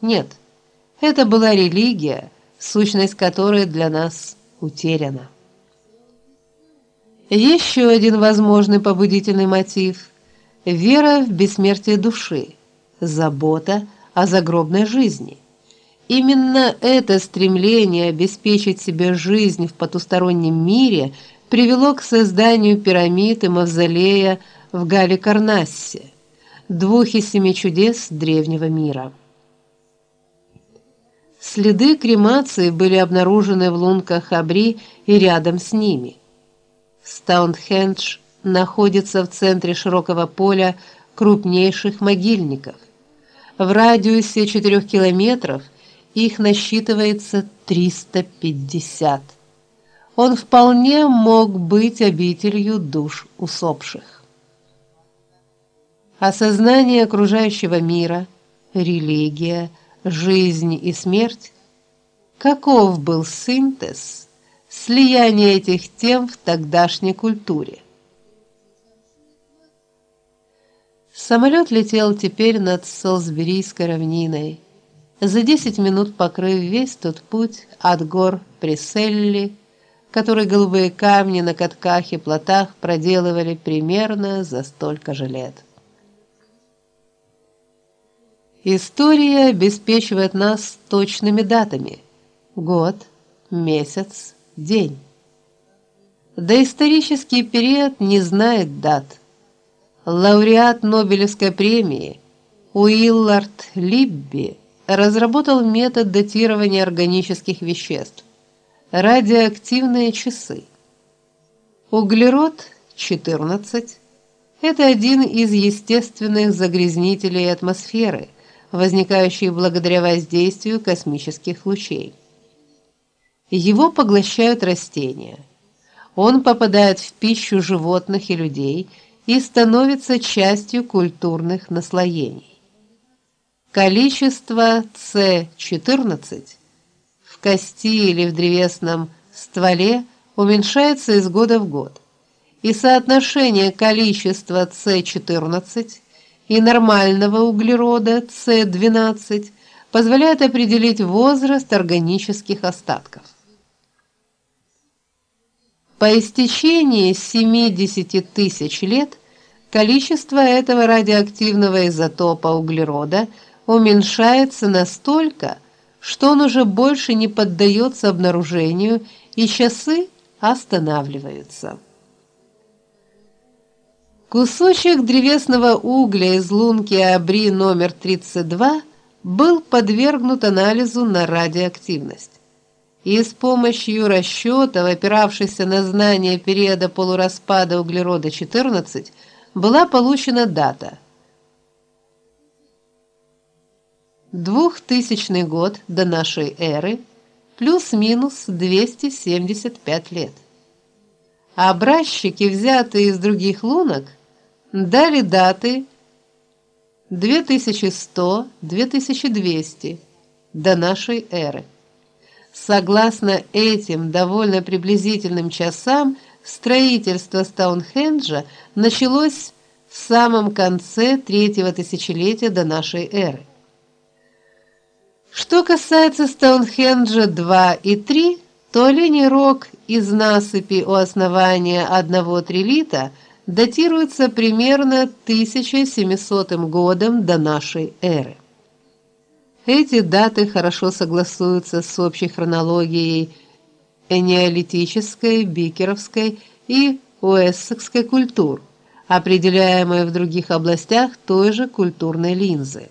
Нет. Это была религия, сущность которой для нас утеряна. Еще один возможный побудительный мотив вера в бессмертие души, забота о загробной жизни. Именно это стремление обеспечить себе жизнь в потустороннем мире привело к созданию пирамид и мавзолея в Галикарнассе, двух из семи чудес древнего мира. Следы кремации были обнаружены в лунках Хабри и рядом с ними. Стоунхендж находится в центре широкого поля крупнейших могильников. В радиусе 4 километров их насчитывается 350. Он вполне мог быть обителью душ усопших. Осознание окружающего мира, религия, жизнь и смерть каков был синтез слияние этих тем в тогдашней культуре? Самолет летел теперь над Солсберийской равниной, за десять минут покрыв весь тот путь от гор Преселли, который голубые камни на катках и плотах проделывали примерно за столько же лет. История обеспечивает нас точными датами: год, месяц, день. Доисторический период не знает дат лауреат Нобелевской премии Уиллард Либби разработал метод датирования органических веществ радиоактивные часы. Углерод 14 это один из естественных загрязнителей атмосферы, возникающий благодаря воздействию космических лучей. Его поглощают растения. Он попадает в пищу животных и людей и становится частью культурных наслоений. Количество С14 в кости или в древесном стволе уменьшается из года в год. И соотношение количества С14 и нормального углерода С12 позволяет определить возраст органических остатков. По истечении 70 тысяч лет количество этого радиоактивного изотопа углерода уменьшается настолько, что он уже больше не поддается обнаружению, и часы останавливаются. Кусочек древесного угля из лунки Абри номер 32 был подвергнут анализу на радиоактивность и с помощью расчетов, опиравшихся на знание периода полураспада углерода 14, была получена дата 2000 год до нашей эры плюс-минус 275 лет. А образчики, взятые из других лунок, дали даты 2100-2200 до нашей эры. Согласно этим довольно приблизительным часам, строительство Стоунхенджа началось в самом конце третьего тысячелетия до нашей эры. Что касается Стоунхенджа 2 и 3, то Оленей рог из насыпи у основания одного трилита датируется примерно 1700 годом до нашей эры. Эти даты хорошо согласуются с общей хронологией энеолитической, бикеровской и уэссекской культур, определяемой в других областях той же культурной линзы.